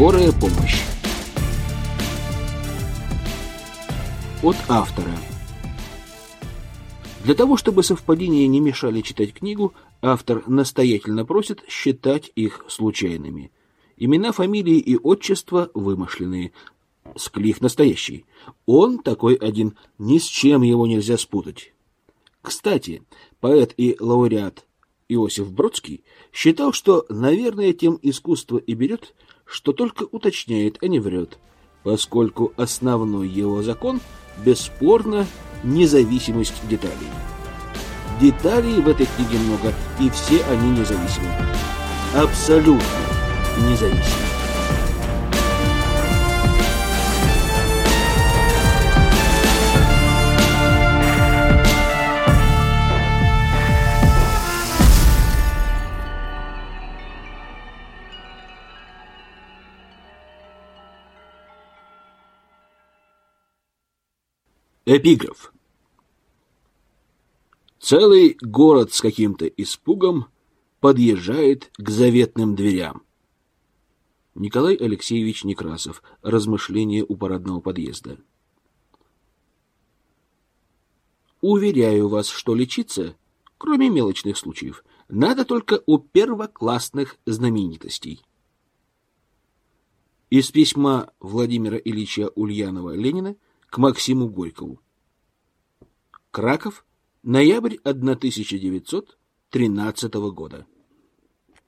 Скорая помощь. От автора. Для того, чтобы совпадения не мешали читать книгу, автор настоятельно просит считать их случайными. Имена, фамилии и отчества вымышленные. Склих настоящий. Он такой один, ни с чем его нельзя спутать. Кстати, поэт и лауреат Иосиф Бродский считал, что, наверное, тем искусство и берет, что только уточняет, а не врет, поскольку основной его закон, бесспорно, независимость деталей. Деталей в этой книге много, и все они независимы. Абсолютно независимы. Эпиграф. Целый город с каким-то испугом подъезжает к заветным дверям. Николай Алексеевич Некрасов. Размышления у парадного подъезда. Уверяю вас, что лечиться, кроме мелочных случаев, надо только у первоклассных знаменитостей. Из письма Владимира Ильича Ульянова Ленина к Максиму Горькову. Краков, ноябрь 1913 года.